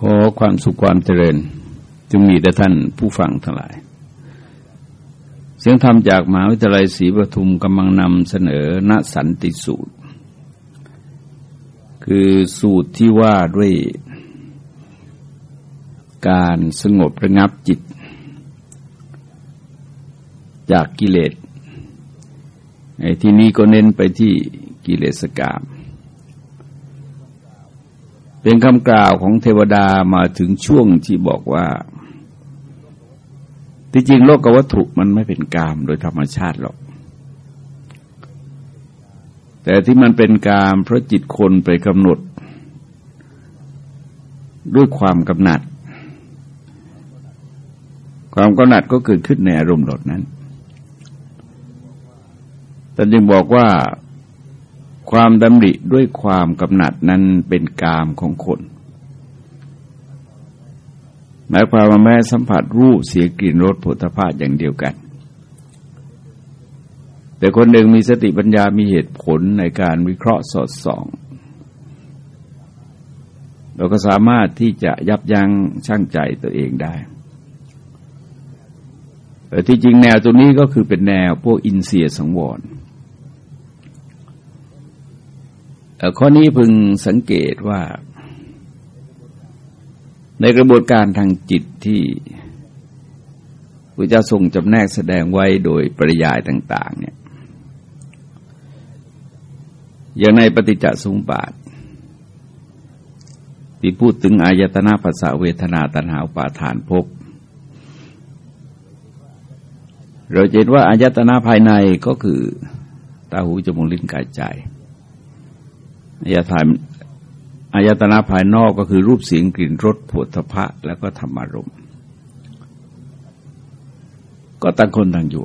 ขอความสุขความเจริญจึงมีแด่ท่านผู้ฟังทั้งหลาย เสียงธรรมจากมหาวิทยาลัยศรีปทุมกำลังนำเสนอณสันติสูตร คือสูตรที่ว่าด้วยการสงบระงับจิต จากกิเลสในที่นี้ก็เน้นไปที่กิเลสกาม เป็นคำกล่าวของเทวดามาถึงช่วงที่บอกว่าที่จริงโลกกวัตถุมันไม่เป็นกามโดยธรรมชาติหรอก แต่ที่มันเป็นกามเพราะจิตคนไปกำหนด ด้วยความกำหนัด ความกำหนัดก็เกิดขึ้นในอารมณ์หลดนั้นแต่จึงบอกว่า ความดำริด้วยความกำหนัดนั้นเป็นกามของคน หมายความว่าแม้สัมผัสรูปเสียกลิ่นรสผลิภัณฑ์อย่างเดียวกัน แต่คนหนึ่งมีสติปัญญามีเหตุผลในการวิเคราะห์สอดส่อง เราก็สามารถที่จะยับยั้งชั่งใจตัวเองได้แต่ที่จริงแนวตัวนี้ก็คือเป็นแนวพวกอินเสียสังวร ข้อนี้พึงสังเกตว่า ในกระบวนการทางจิตที่พระเจ้าทรงจำแนกแสดงไว้โดยปริยายต่าง ๆ เนี่ย อย่างในปฏิจจสมุปบาท ที่พูดถึงอายตนะภาษาเวทนาตัณหาปาทานภพเราเห็นว่าอายตนะภายในก็คือ ตาหูจมูกลิ้นกายใจ อายตนะอายตนะภายนอกก็คือรูปเสียงกลิ่นรสผลพะ แล้วก็ธรรมารมก็ต่างคนต่างอยู่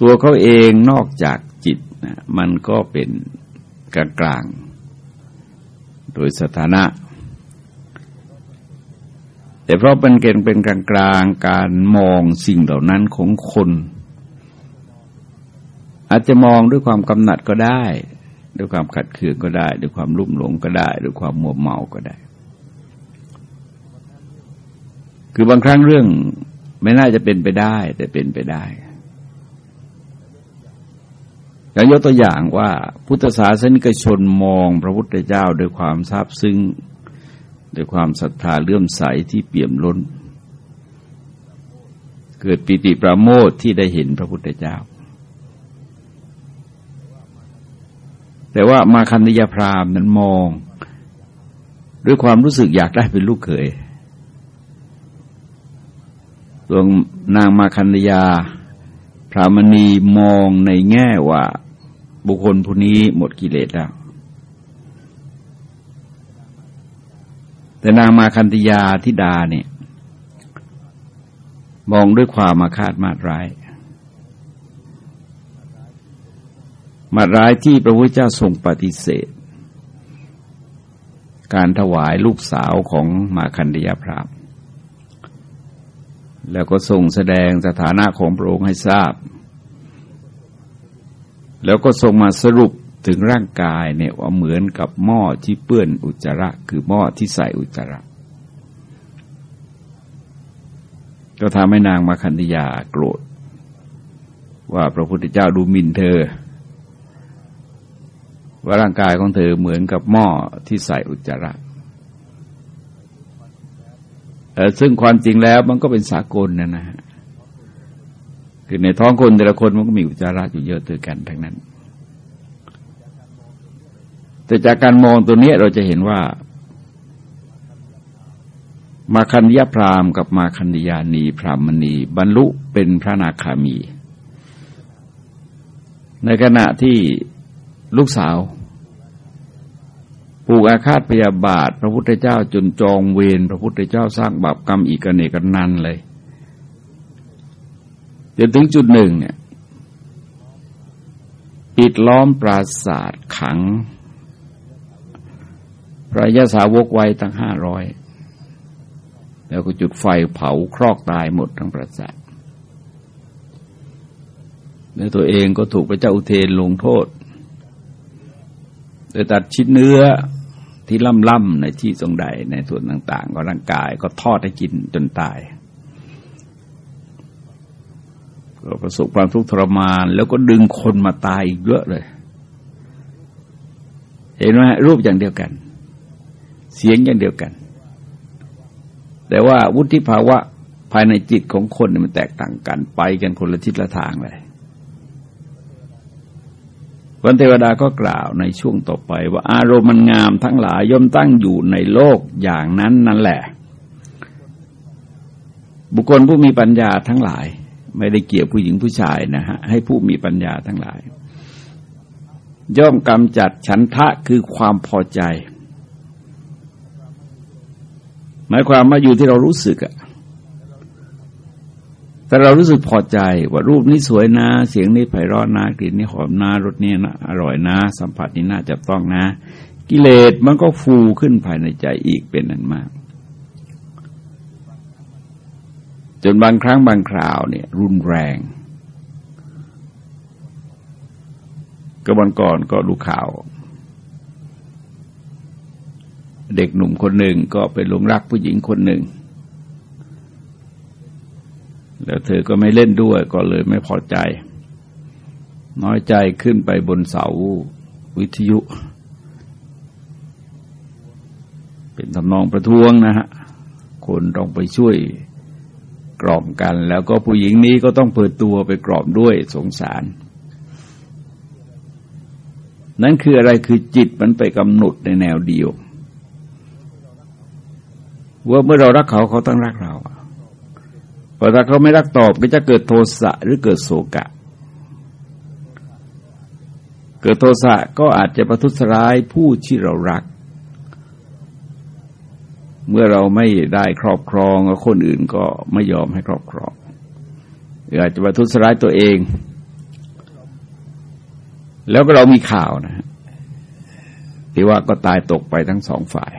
ตัวเขาเองนอกจากจิตนะมันก็เป็นกลางกลางโดยสถานะ แต่เพราะเป็นเกณฑ์เป็นกลางกลางการมองสิ่งเหล่านั้นของคน อาจจะมองด้วยความกำหนัดก็ได้ ด้วยความขัดเคืองก็ได้ ด้วยความรุ่มหลงก็ได้ ด้วยความมัวเมาก็ได้ คือบางครั้งเรื่องไม่น่าจะเป็นไปได้ แต่เป็นไปได้อย่างยกตัวอย่างว่าพุทธศาสนิกชนมองพระพุทธเจ้าด้วยความซาบซึ้งด้วยความศรัทธาเลื่อมใสที่เปี่ยมล้น เกิดปิติประโมทที่ได้เห็นพระพุทธเจ้า แต่ว่ามาคันธยาพรามนั้นมอง ด้วยความรู้สึกอยากได้เป็นลูกเขยตัวนางมาคันธยา พรามณีมองในแง่ว่าบุคคลผู้นี้หมดกิเลสแล้ว แต่นางมาคันธยาทิดาเนี่ย มองด้วยความมาคาดมาดร้าย มาร้ายที่พระพุทธเจ้าทรงปฏิเสธ การถวายลูกสาวของมาคันธยาพรามแล้วก็ทรงแสดงสถานะของพระองค์ให้ทราบ แล้วก็ทรงมาสรุปถึงร่างกายเนี่ยว่าเหมือนกับหม้อที่เปื้อนอุจจาระ คือหม้อที่ใส่อุจจาระ ก็ทำให้นางมาคันธยาโกรธ ว่าพระพุทธเจ้าดูหมิ่นเธอ ว่าร่างกายของเธอเหมือนกับหม้อที่ใส่อุจจาระซึ่งความจริงแล้วมันก็เป็นสากลนะนะฮะคือในท้องคนแต่ละคนมันก็มีอุจจาระอยู่เยอะตัวกันทั้งนั้น แต่จากการมองตัวนี้เราจะเห็นว่า มาคันยพรามกับมาคันยานีพรามณี บรรลุเป็นพระนาคามี ในขณะที่ ลูกสาวผูกอาฆาตพยาบาท พระพุทธเจ้าจนจองเวรพระพุทธเจ้าสร้างบาปกรรมอีกเนกันนันเลยจนถึงจุดหนึ่งเนี่ยปิดล้อมปราศาสตร์ขัง พระยาสาวกไว้ตั้งห้าร้อยแล้วก็จุดไฟเผาครอกตายหมดทั้งปราสาทแล้วตัวเองก็ถูกพระเจ้าอุเทนลงโทษ โดยตัดชิ้นเนื้อที่ล่ำๆในที่ตรงใดในส่วนต่าง ๆ ของร่างกายก็ทอดให้กินจนตายก็ประสบความทุกข์ทรมาน แล้วก็ดึงคนมาตายอีกเยอะเลย เห็นไหมรูปอย่างเดียวกัน เสียงอย่างเดียวกัน แต่ว่าวุฒิภาวะภายในจิตของคนมันแตกต่างกันไปกันคนละทิศละทางเลย วันเทวดาก็กล่าวในช่วงต่อไปว่าอารมณ์มันงามทั้งหลายย่อมตั้งอยู่ในโลกอย่างนั้นนั่นแหละ บุคคลผู้มีปัญญาทั้งหลาย ไม่ได้เกี่ยวผู้หญิงผู้ชายนะฮะให้ผู้มีปัญญาทั้งหลาย ย่อมกำจัดฉันทะคือความพอใจ หมายความว่าอยู่ที่เรารู้สึกอะ แต่เรารู้สึกพอใจว่ารูปนี้สวยนะ เสียงนี้ไพเราะนะ กลิ่นนี้หอมนะรสนี้นะอร่อยนะ สัมผัสนี้น่าจับต้องนะ กิเลสมันก็ฟูขึ้นภายในใจอีกเป็นอันมาก จนบางครั้งบางคราวเนี่ย รุนแรงก็วันก่อนก็ดูข่าว เด็กหนุ่มคนหนึ่งก็ไปหลงรักผู้หญิงคนหนึ่ง แล้วเธอก็ไม่เล่นด้วยก็เลยไม่พอใจ น้อยใจขึ้นไปบนเสาวิทยุ เป็นทำนองประท้วงนะฮะ คนต้องไปช่วยกล่อมกัน แล้วก็ผู้หญิงนี้ก็ต้องเปิดตัวไปกล่อมด้วยสงสาร นั่นคืออะไรคือจิตมันไปกำหนดในแนวเดียว ว่าเมื่อเรารักเขาเขาต้องรักเรา พอถ้าเขาไม่รักตอบก็จะเกิดโทสะหรือเกิดโศกะ เกิดโทสะก็อาจจะประทุษร้ายผู้ที่เรารัก เมื่อเราไม่ได้ครอบครองคนอื่นก็ไม่ยอมให้ครอบครองหรืออาจจะประทุษร้ายตัวเอง แล้วก็เรามีข่าวนะที่ว่าก็ตายตกไปทั้งสองฝ่าย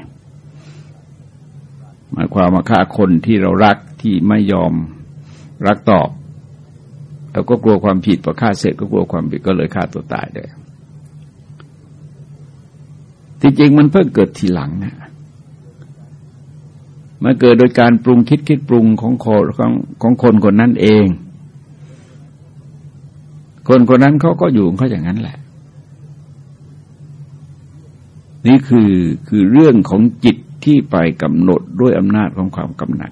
หมายความว่าฆ่าคนที่เรารัก ที่ไม่ยอมรักตอบ แล้วก็กลัวความผิดพอฆ่าเสร็จก็กลัวความผิดก็เลยฆ่าตัวตายเลยที่จริงมันเพิ่งเกิดทีหลังนะมันเกิดโดยการปรุงคิดคิดปรุงของคนของของคนคนนั้นเอง คนคนนั้นเขาก็อยู่เขาอย่างนั้นแหละ นี่คือคือเรื่องของจิตที่ไปกำหนดด้วยอำนาจของความกำหนัด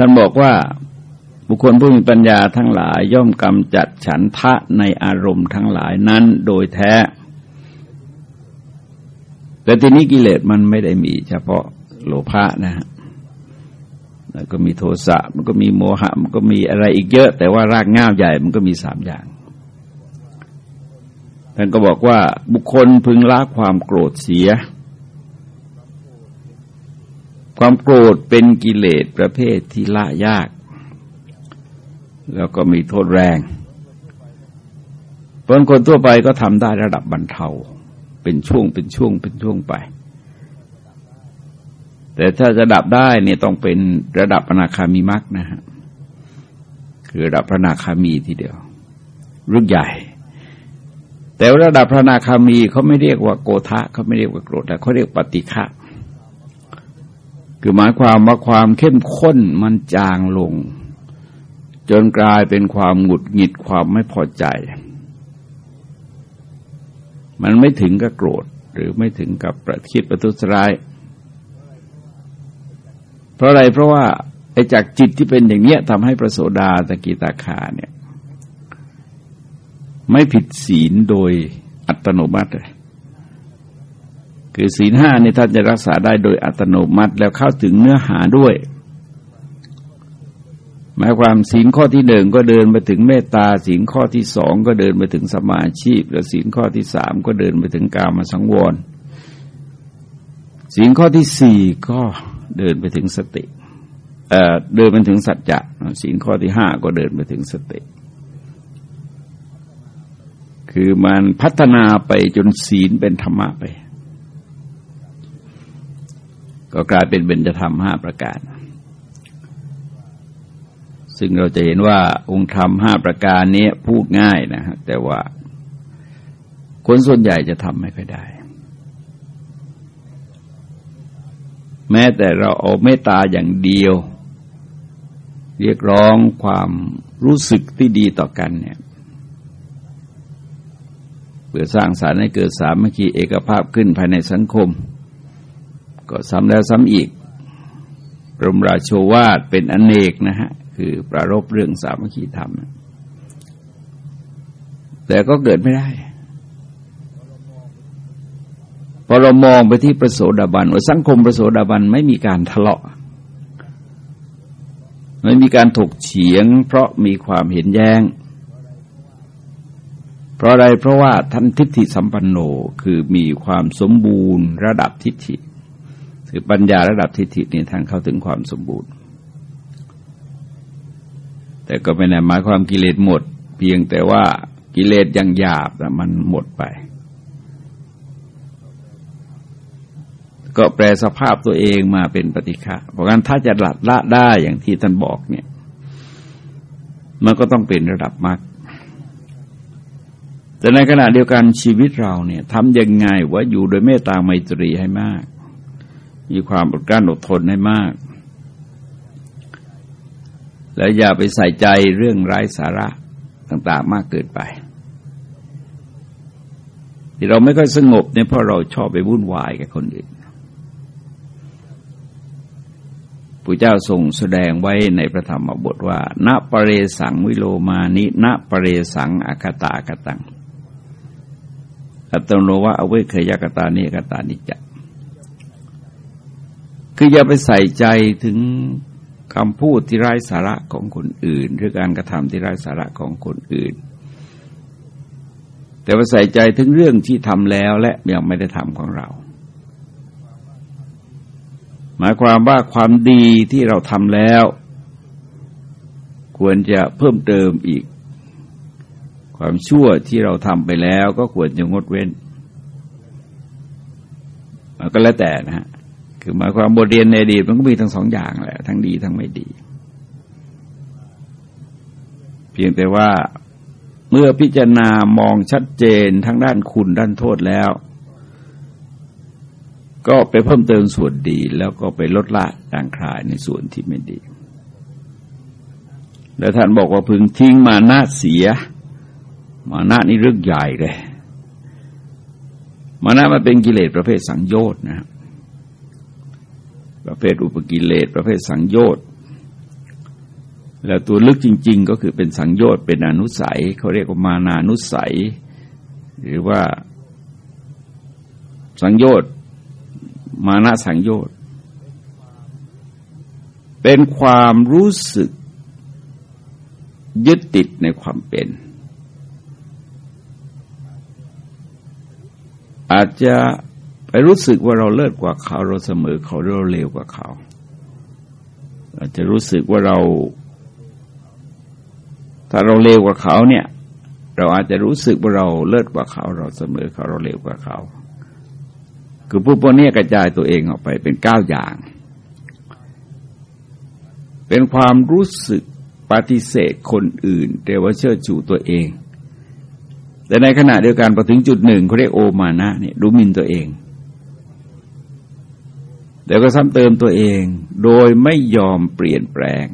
ท่านบอกว่าบุคคลผู้มีปัญญาทั้งหลายย่อมกำจัดฉันทะในอารมณ์ทั้งหลายนั้นโดยแท้ แต่ทีนี้กิเลสมันไม่ได้มีเฉพาะโลภะนะฮะแล้วก็มีโทสะมันก็มีโมหะ มันก็มีอะไรอีกเยอะ แต่ว่ารากง่าวใหญ่มันก็มีสามอย่างท่านก็บอกว่าบุคคลพึงละความโกรธเสีย ความโกรธเป็นกิเลสประเภทที่ละยาก แล้วก็มีโทษแรงเพราะคนทั่วไปก็ทำได้ระดับบรรเทา เป็นช่วงเป็นช่วงเป็นช่วงไป แต่ถ้าจะดับได้เนี่ยต้องเป็นระดับอนาคามีมักนะฮะคือระดับพระนาคามีทีเดียวรุ่นใหญ่ แต่ระดับพระนาคามีเขาไม่เรียกว่าโกทะเขาไม่เรียกว่าโกรธแต่เขาเรียกปฏิฆะ คือหมายความว่าความเข้มข้นมันจางลง จนกลายเป็นความหงุดหงิดความไม่พอใจ มันไม่ถึงกับโกรธหรือไม่ถึงกับประคิดประทุษร้าย เพราะอะไรเพราะว่าไอ้จากจิตที่เป็นอย่างเนี้ยทำให้ประโสดาตะกีตาคาเนี่ย ไม่ผิดศีลโดยอัตโนมัติเลย คือศีลห้านี่ท่านจะรักษาได้โดยอัตโนมัติแล้วเข้าถึงเนื้อหาด้วย หมายความศีลข้อที่หนึ่งก็เดินไปถึงเมตตาศีลข้อที่สองก็เดินไปถึงสมาชีพ แล้วศีลข้อที่สามก็เดินไปถึงกามาสังวรศีลข้อที่สี่ก็เดินไปถึงสติเอ่อเดินไปถึงสัจจะศีลข้อที่ห้าก็เดินไปถึงสติคือมันพัฒนาไปจนศีลเป็นธรรมะไป ก็กลายเป็นเบญจธรรมห้าประการ ซึ่งเราจะเห็นว่าองค์ธรรมห้าประการนี้พูดง่ายนะฮะแต่ว่าคนส่วนใหญ่จะทำไม่ค่อยได้ แม้แต่เราเอาเมตตาอย่างเดียว เรียกร้องความรู้สึกที่ดีต่อกันเนี่ยเพื่อสร้างสารรค์ให้เกิดสามัคคีเอกภาพขึ้นภายในสังคม ก็ซ้ำแล้วซ้ำอีกรมราโชวาทเป็นอนเนกนะฮะ คือประรบเรื่องสามัคคีธรรม แต่ก็เกิดไม่ได้ พอเรามองไปที่ประโสดาบันว่าสังคมประโสดาบันไม่มีการทะเลาะ ไม่มีการถกเฉียง เพราะมีความเห็นแย้ง เพราะอะไรเพราะว่าท่านทิฏฐิสัมปันโนคือมีความสมบูรณ์ระดับทิฏฐิ คือปัญญาระดับทิฏฐินี่ทานเข้าถึงความสมบูรณ์ แต่ก็ไม่ได้หมายความกิเลสหมด เพียงแต่ว่ากิเลสยังหยาบแต่มันหมดไป ก็แปลสภาพตัวเองมาเป็นปฏิฆะเพราะงั้นถ้าจะละละได้อย่างที่ท่านบอกเนี่ย มันก็ต้องเป็นระดับมรรคแต่ในขณะเดียวกันชีวิตเราเนี่ยทำยังไงว่าอยู่โดยเมตตาไมตรีให้มาก มีความอดกลั้นอดทนให้มาก แล้วอย่าไปใส่ใจเรื่องไร้สาระต่าง ๆ มากเกินไป ที่เราไม่ค่อยสงบเนี่ยเพราะเราชอบไปวุ่นวายกับคนอื่นพระเจ้าทรงแสดงไว้ในพระธรรมบทว่า ณปเรสังวิโลมานิ ณปเรสังอากตากตัง อัตโนวะอเวเคยกตานิกตานิจ คืออย่าไปใส่ใจถึงคำพูดที่ไร้สาระของคนอื่น หรือการกระทำที่ไร้สาระของคนอื่น แต่ว่าใส่ใจถึงเรื่องที่ทำแล้วและยังไม่ได้ทำของเรา หมายความว่าความดีที่เราทำแล้ว ควรจะเพิ่มเติมอีก ความชั่วที่เราทำไปแล้วก็ควรจะงดเว้นมันก็แล้วแต่นะฮะ คือหมายความบทเรียนในอดีตมันก็มีทั้งสองอย่างแหละทั้งดีทั้งไม่ดี เพียงแต่ว่าเมื่อพิจารณามองชัดเจนทั้งด้านคุณด้านโทษแล้วก็ไปเพิ่มเติมส่วนดีแล้วก็ไปลดละต่างคลายในส่วนที่ไม่ดี แล้วท่านบอกว่าพึงทิ้งมานาเสีย มานานี่เรื่องใหญ่เลย มานะมันเป็นกิเลสประเภทสังโยชน์นะครับ ประเภทอุปกิเลสประเภทสังโยชน์แล้วตัวลึกจริง ๆ ก็คือเป็นสังโยชน์เป็นอนุสัยเขาเรียกว่ามานานุสัย หรือว่าสังโยชน์มานะสังโยชน์เป็นความรู้สึกยึดติดในความเป็น อาจจะ ไปรู้สึกว่าเราเลิศกว่าเขาเราเสมอเขาเราเลวกว่าเขา อาจจะรู้สึกว่าเรา ถ้าเราเลวกว่าเขาเนี่ย เราอาจจะรู้สึกว่าเราเลิศกว่าเขา เราเสมอเขาเราเลวกว่าเขา คือผู้พวกนี้กระจายตัวเองออกไปเป็นเก้าอย่าง เป็นความรู้สึกปฏิเสธคนอื่น แต่ว่าเชื่อชูตัวเอง แต่ในขณะเดียวกันพอถึงจุดหนึ่งเขาเรียกโอมานะเนี่ยดูมินตัวเอง แต่ก็ซ้ำเติมตัวเองโดยไม่ยอมเปลี่ยนแปลง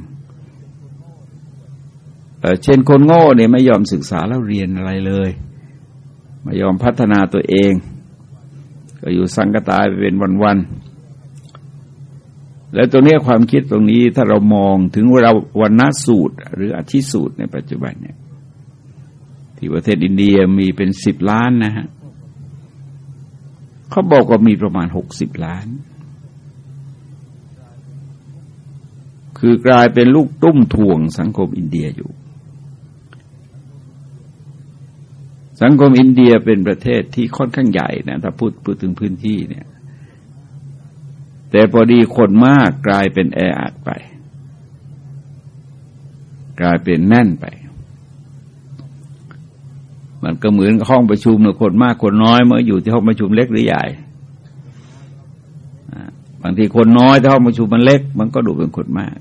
เช่นคนโง่เนี่ยไม่ยอมศึกษาแล้วเรียนอะไรเลย ไม่ยอมพัฒนาตัวเอง ก็อยู่สังกตายไปเป็นวันๆ แล้วตรงนี้ความคิดตรงนี้ถ้าเรามองถึงเราวันนาสูตร หรืออธิสูตรในปัจจุบันเนี่ยที่ประเทศอินเดียมีเป็นสิบล้านนะฮะเขาบอกว่ามีประมาณหกสิบล้าน คือกลายเป็นลูกตุ้มถ่วงสังคมอินเดียอยู่ สังคมอินเดียเป็นประเทศที่ค่อนข้างใหญ่นะถ้าพูดพูดถึงพื้นที่เนี่ย แต่พอดีคนมากกลายเป็นแออัดไป กลายเป็นแน่นไป มันก็เหมือนห้องประชุมเนี่ยคนมากคนน้อยเมื่ออยู่ที่ห้องประชุมเล็กหรือใหญ่บางทีคนน้อยถ้าห้องประชุมมันเล็ก มันก็ดูเป็นคนมาก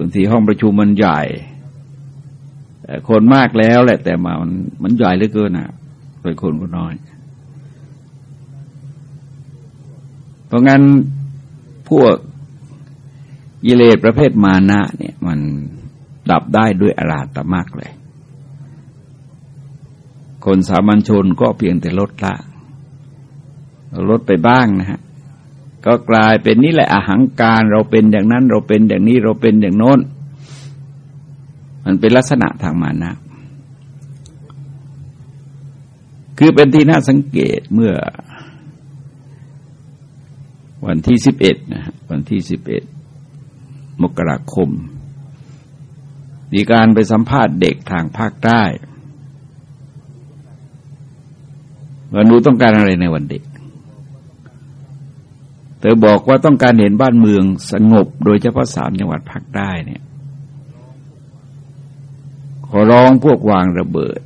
บางทีห้องประชุมมันใหญ่คนมากแล้วแหละ แต่มามันมันใหญ่เหลือเกินอะโดยคนก็น้อย เพราะงั้นพวกกิเลสประเภทมานะเนี่ยมันดับได้ด้วยอาราตมากเลย คนสามัญชนก็เพียงแต่ลดละ ลดไปบ้างนะฮะ ก็กลายเป็นนี่แหละอาหังการเราเป็นอย่างนั้น เราเป็นอย่างนี้เราเป็นอย่างโน้น มันเป็นลักษณะทางมานะ คือเป็นที่น่าสังเกตเมื่อ วันที่สิบเอ็ดนะวันที่สิบเอ็ดมกราคม มีการไปสัมภาษณ์เด็กทางภาคใต้ว่านูต้องการอะไรในวันเด็ก เธอบอกว่าต้องการเห็นบ้านเมืองสงบโดยเฉพาะสามจังหวัดภาคใต้เนี่ยขอร้องพวกวางระเบิด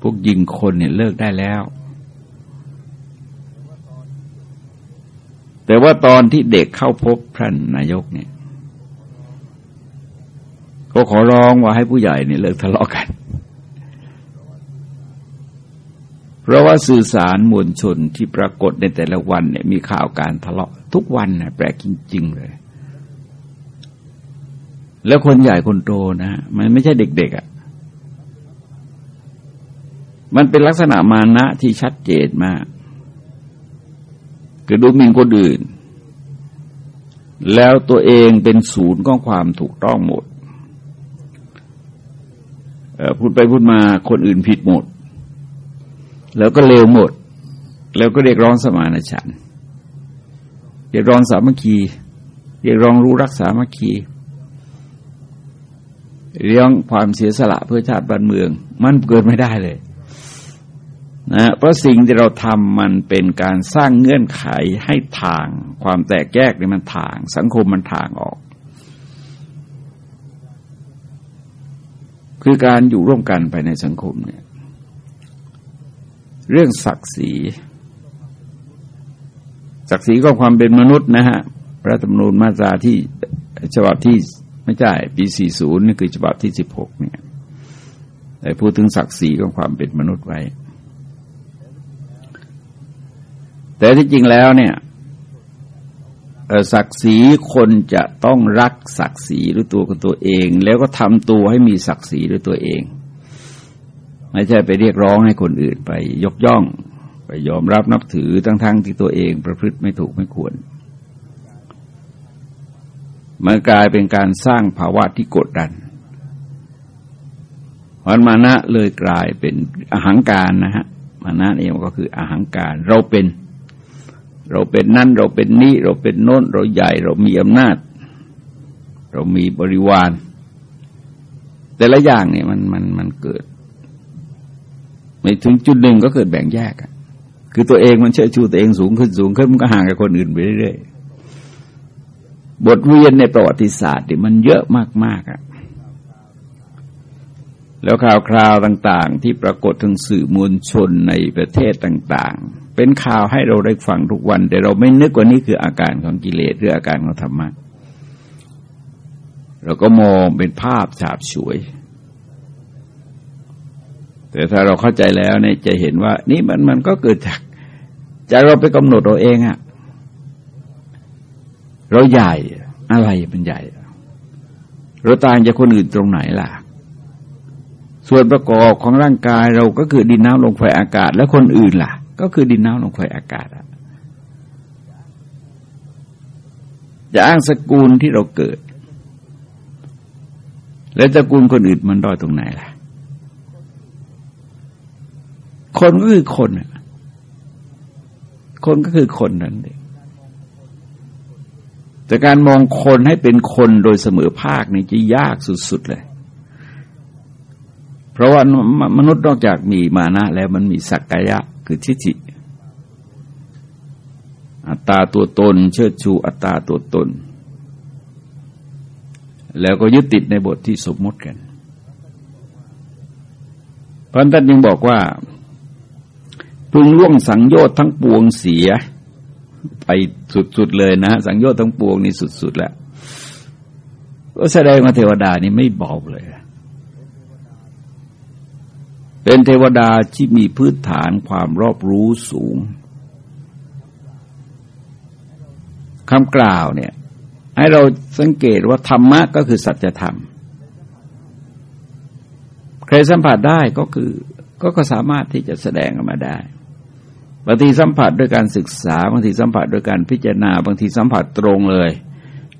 พวกยิงคนเนี่ยเลิกได้แล้ว แต่ว่าตอนที่เด็กเข้าพบท่านนายกเนี่ย ก็ขอร้องว่าให้ผู้ใหญ่เนี่ยเลิกทะเลาะกัน เพราะว่าสื่อสารมวลชนที่ปรากฏในแต่ละวันเนี่ยมีข่าวการทะเลาะทุกวันนะแปลกจริง ๆ เลย แล้วคนใหญ่คนโตนะมันไม่ใช่เด็ก ๆอะ่ะ มันเป็นลักษณะมานะที่ชัดเจนมากคือดูหมิ่นคนอื่น แล้วตัวเองเป็นศูนย์ของความถูกต้องหมดพูดไปพูดมาคนอื่นผิดหมด แล้วก็เลวหมด แล้วก็เรียกร้องสมานฉันท์เรียกร้องสามัคคี เรียกร้องรู้รักสามัคคีเรียกความเสียสละเพื่อชาติบ้านเมือง มันเกิดไม่ได้เลยนะเพราะสิ่งที่เราทำมันเป็นการสร้างเงื่อนไขให้ทาง ความแตกแยกนี่มันทาง สังคมมันทางออก คือการอยู่ร่วมกันไปในสังคมเนี่ย เรื่องศักดิ์ศรีศักดิ์ศรีก็ความเป็นมนุษย์นะฮะรัฐธรรมนูญมาตราที่ฉบับที่ไม่ใช่ปี40นี่คือฉบับที่16เนี่ยแต่พูดถึงศักดิ์ศรีของความเป็นมนุษย์ไว้ แต่ที่จริงแล้วเนี่ยศักดิ์ศรีคนจะต้องรักศักดิ์ศรีด้วยตัวของตัวเอง แล้วก็ทำตัวให้มีศักดิ์ศรีด้วยตัวเอง ไม่ใช่ไปเรียกร้องให้คนอื่นไปยกย่อง ไปยอมรับนับถือทั้งๆทที่ตัวเองประพฤติไม่ถูกไม่ควร มันกลายเป็นการสร้างภาวะที่กดดันวันมานะเลยกลายเป็นอาหังการนะฮะมานะเองก็คืออาหังการ เราเป็น เราเป็นนั่นเราเป็นนี้เราเป็นโน้น เราใหญ่เรามีอำนาจ เรามีบริวาร แต่ละอย่างเนี่ยมันมันมันเกิด ไม่ถึงจุดหนึ่งก็เกิดแบ่งแยกอะคือตัวเองมันเชื่อชูตัวเองสูงขึ้นสูงขึ้นมันก็ห่างกับคนอื่นไปเรื่อยๆบทเรียนในประวัติศาสตร์นี่มันเยอะมากๆอะแล้วข่าวคราวต่าง ๆ ที่ปรากฏทางสื่อมวลชนในประเทศต่าง ๆ เป็นข่าวให้เราได้ฟังทุกวัน แต่เราไม่นึกว่านี่คืออาการของกิเลสหรืออาการของธรรมะเราก็มองเป็นภาพฉาบฉวย แต่ถ้าเราเข้าใจแล้วเนี่ยจะเห็นว่า นี่มันมันก็เกิดจากใจเราไปกำหนดเราเองอะเราใหญ่อะไรเป็นใหญ่ เราต่างจากคนอื่นตรงไหนล่ะ ส่วนประกอบของร่างกายเราก็คือดินน้ำลมไฟอากาศ แล้วคนอื่นล่ะ ก็คือดินน้ำลมไฟอากาศอะจะอ้างสกุลที่เราเกิด แล้วสกุลคนอื่นมันด้อยตรงไหนล่ะ คนก็คือคน คนก็คือคนนั่นเองแต่การมองคนให้เป็นคนโดยเสมอภาคนี่จะยากสุด ๆ เลย เพราะว่ามนุษย์นอกจากมีมานะแล้วมันมีสักกายะ คือทิฏฐิอัตตาตัวตน เชิดชูอัตตาตัวตน แล้วก็ยึดติดในบทที่สมมติกันพระท่านยังบอกว่า พึงล่วงสังโยชน์ทั้งปวงเสีย ไปสุดๆเลยนะสังโยชน์ทั้งปวงนี่สุดๆแล้วก็แสดงว่าเทวดานี่ไม่เบาเลย เป็นเทวดาที่มีพื้นฐานความรอบรู้สูงคำกล่าวเนี่ย ให้เราสังเกตว่าธรรมะก็คือสัจธรรม ใครสัมผัสได้ก็คือก็ก็สามารถที่จะแสดงออกมาได้างทีสัมผัสด้วยการศึกษาบางทีสัมผัสด้วยการพิจารณาบางทีสัมผัสตรงเลย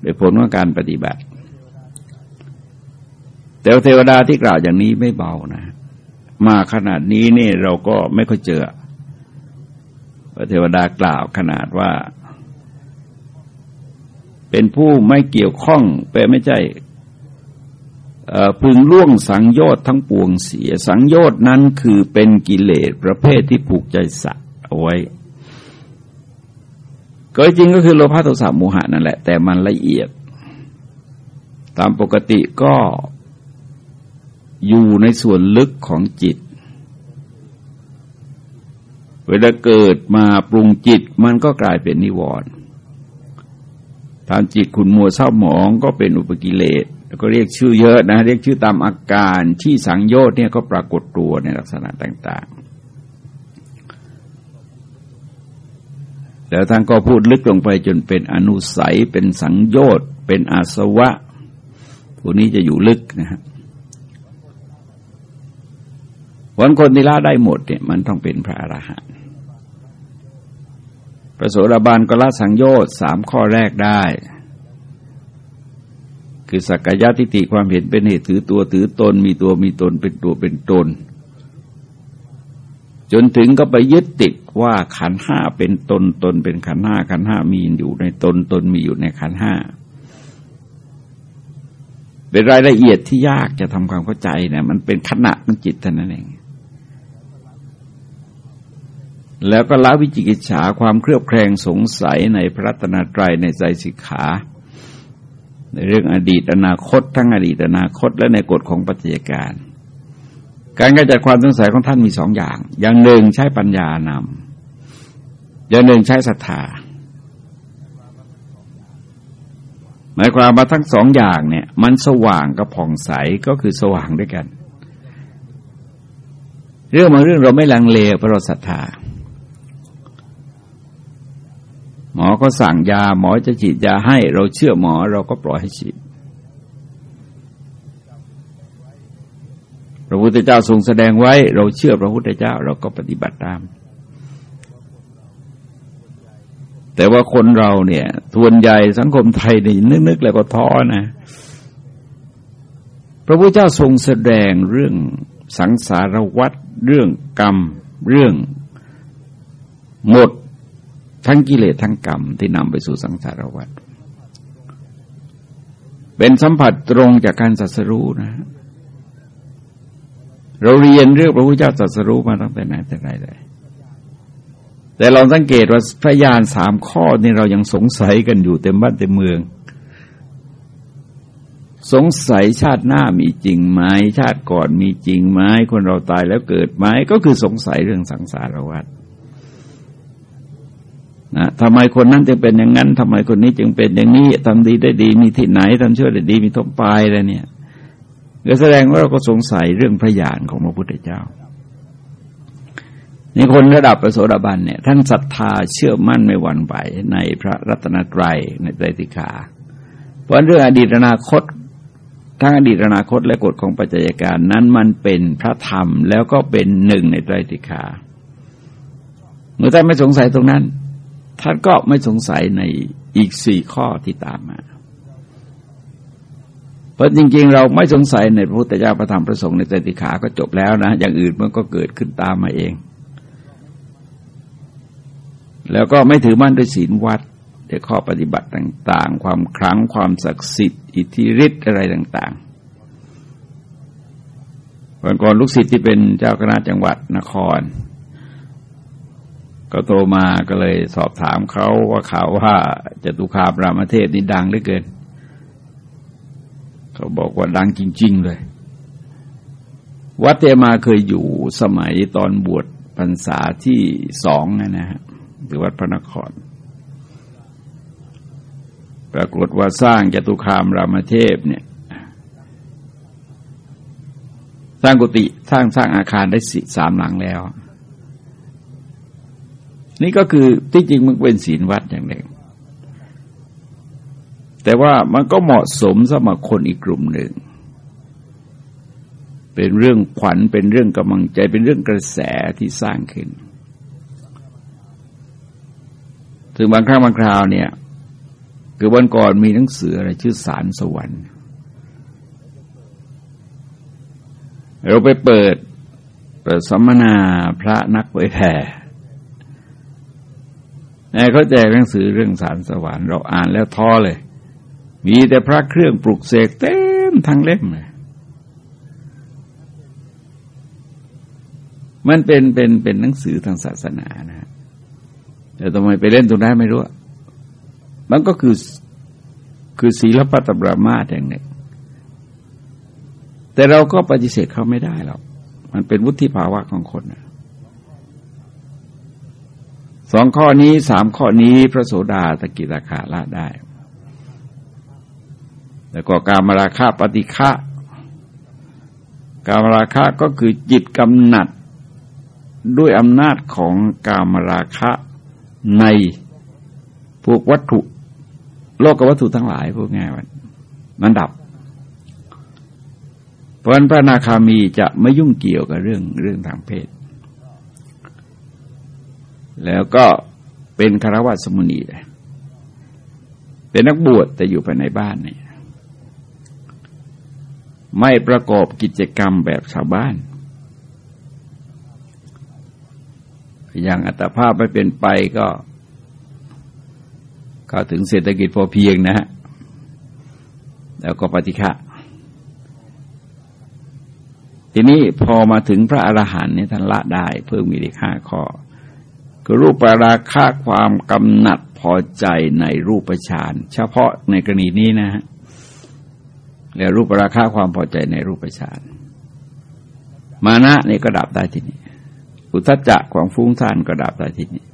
โดยผลของการปฏิบัติ แต่เทวดาที่กล่าวอย่างนี้ไม่เบานะ มาขนาดนี้นี่เราก็ไม่ค่อยเจอเทวดากล่าวขนาดว่า เป็นผู้ไม่เกี่ยวข้องเป็นไม่ใช่พึงล่วงสังโยชน์ทั้งปวงเสีย สังโยชน์นั้นคือเป็นกิเลสประเภทที่ผูกใจสัตว เอาไว้ก็จริงก็คือโลภะโทสะโมหะนั่นแหละ แต่มันละเอียด ตามปกติก็อยู่ในส่วนลึกของจิต เวลาเกิดมาปรุงจิตมันก็กลายเป็นนิวรณ์ตามจิตขุนมัวเศร้าหมองก็เป็นอุปกิเลสแล้วก็เรียกชื่อเยอะนะ เรียกชื่อตามอาการที่สังโยชน์เนี่ยก็ปรากฏตัวในลักษณะต่าง แล้วท่านก็พูดลึกลงไปจนเป็นอนุสัย เป็นสังโยชน์ เป็นอาสวะ พวกนี้จะอยู่ลึกนะฮะวันคนที่ละได้หมดเนี่ยมันต้องเป็นพระอรหันต์พระโสดาบันก็ละสังโยชน์สามข้อแรกได้ คือสักกายทิฏฐิความเห็นเป็นเหตุถือตัวถือตน มีตัวมีตนเป็นตัวเป็นตน จนถึงก็ไปยึดติดว่าขันห้าเป็นตนตนเป็นขันห้าขันห้ามีอยู่ในตนตนมีอยู่ในขันห้าเป็นรายละเอียดที่ยากจะทำความเข้าใจเนี่ยมันเป็นขณะมันจิตเท่านั้นเอง แล้วก็ละวิจิกิจฉาความเครือบแคลงสงสัยในพระตนาตรัยในใจสิกขา ในเรื่องอดีตอนาคต ทั้งอดีตอนาคตและในกฎของปัจจัยการ การกระจัดความสงสัยของท่านมีสองอย่าง อย่างหนึ่งใช้ปัญญานำอย่างหนึ่งใช้ศรัทธา หมายความว่าทั้งสองอย่างเนี่ย มันสว่างกับผ่องใสก็คือสว่างด้วยกัน เรื่องบางเรื่องเราไม่ลังเลเพราะเราศรัทธา หมอก็สั่งยาหมอจะฉีดยาให้ เราเชื่อหมอเราก็ปล่อยให้ฉีด ระพุทธเจ้าทรงแสดงไว้ เราเชื่อพระพุทธเจ้าเราก็ปฏิบัติตาม แต่ว่าคนเราเนี่ยทวนใหญ่สังคมไทยนี่นึกๆแล้วก็ท้อนะ พระพุทธเจ้าทรงแสดงเรื่องสังสารวัฏเรื่องกรรม เรื่องหมดทั้งกิเลสทั้งกรรมที่นำไปสู่สังสารวัฏเป็นสัมผัสตรงจากการสัสรู้นะ เราเรียนเรื่องพระพุทธเจ้าสัสรู้มาตั้งแต่ไหนแต่ไรเลยแต่เราสังเกตว่าพระญาณสามข้อนี่เรายังสงสัยกันอยู่เต็มบ้านเต็มเมือง สงสัยชาติหน้ามีจริงไหมชาติก่อนมีจริงไหมคนเราตายแล้วเกิดไหมก็คือสงสัยเรื่องสังสารวัฏนะทำไมคนนั้นจึงเป็นอย่างนั้นทำไมคนนี้จึงเป็นอย่างนี้ทำดีได้ดีมีที่ไหนทำชั่วได้ดีมีทบปลายอะไรเนี่ย ก็แสดงว่าเราก็สงสัยเรื่องพระญาณของพระพุทธเจ้านี่คนระดับประโสดาบันเนี่ย ท่านศรัทธาเชื่อมั่นไม่หวั่นไหวในพระรัตนตรัยในไตรติกา เพราะเรื่องอดีตอนาคต ทั้งอดีตอนาคตและกฎของปัจจัยการนั้นมันเป็นพระธรรมแล้วก็เป็นหนึ่งในไตรติกาเมื่อท่านไม่สงสัยตรงนั้น ท่านก็ไม่สงสัยในอีกสี่ข้อที่ตามมา ราะจริง ๆ เราไม่สงสัยในพระพุทธเจ้าพระธรรมพระสงฆ์ในใจติขาก็จบแล้วนะ อย่างอื่นมันก็เกิดขึ้นตามมาเอง แล้วก็ไม่ถือมั่นด้วยศีลวัดในข้อปฏิบัติต่าง ๆ ความครั้งความศักดิ์สิทธิ์อิทธิฤทธิ์อะไรต่าง ๆ วันก่อนลูกศิษย์ที่เป็นเจ้าคณะจังหวัดนคร ก็โทรมาก็เลยสอบถามเขาว่าข่าวว่าจตุคามรามเทศนี่ดังเหลือเกิน เขาบอกว่าดังจริง ๆ เลย วัดเตมาเคยอยู่สมัยตอนบวชพรรษาที่สองนะฮะหรือวัดพระนคร ปรากฏว่าสร้างจตุคามรามเทพเนี่ยสร้างกุฏิสร้างสร้างอาคารได้สิสามหลังแล้ว นี่ก็คือที่จริงมันเป็นศีลวัดอย่างหนึ่ง แต่ว่ามันก็เหมาะสมสำหรับคนอีกกลุ่มหนึ่ง เป็นเรื่องขวัญเป็นเรื่องกำลังใจเป็นเรื่องกระแสที่สร้างขึ้น ถึงบางครั้งบางคราวเนี่ย คือวันก่อนมีหนังสืออะไรชื่อสารสวรรค์เราไปเปิดเปิดสัมมนาพระนักเผยแผ่เขาแจกหนังสือเรื่องสารสวรรค์เราอ่านแล้วท้อเลย มีแต่พระเครื่องปลุกเสกเต็มทั้งเล่มเลยมันเป็นเป็นเป็นหนังสือทางศาสนานะ แต่ทำไมไปเล่นตรงนั้นไม่รู้ มันก็คือคือศีลปตบรามาแห่งหนึ่งแต่เราก็ปฏิเสธเขาไม่ได้หรอกมันเป็นวุฒิภาวะของคนนะสองข้อนี้สามข้อนี้พระโสดาตะกิราคาละได้ แล้วก็การมราคาปฏิฆะการมราคาก็คือจิตกำหนัดด้วยอำนาจของการมราคะในพวกวัตถุ โลกกับวัตถุทั้งหลายพวกง่ายมันมันดับ เพราะนั้นพระนาคามีจะไม่ยุ่งเกี่ยวกับเรื่องเรื่องทางเพศ แล้วก็เป็นคารวะสมุนีเลยเป็นนักบวชแต่อยู่ภายในบ้านเนี่ย ไม่ประกอบกิจกรรมแบบชาวบ้าน อย่างอัตภาพไม่เป็นไปก็เข้าถึงเศรษฐกิจพอเพียงนะฮะ แล้วก็ปฏิฆะทีนี้พอมาถึงพระอรหันต์เนี่ยท่านละได้ เพิ่มมีอีกห้าข้อ คือรูปปราคาความกำหนัดพอใจในรูปฌานเฉพาะในกรณีนี้นะฮะ แล้วรูปราคาความพอใจในรูปฌานมานะนี่ก็ดับได้ที่นี่อุทจจะความฟุ้งซ่านก็ดับได้ที่นี่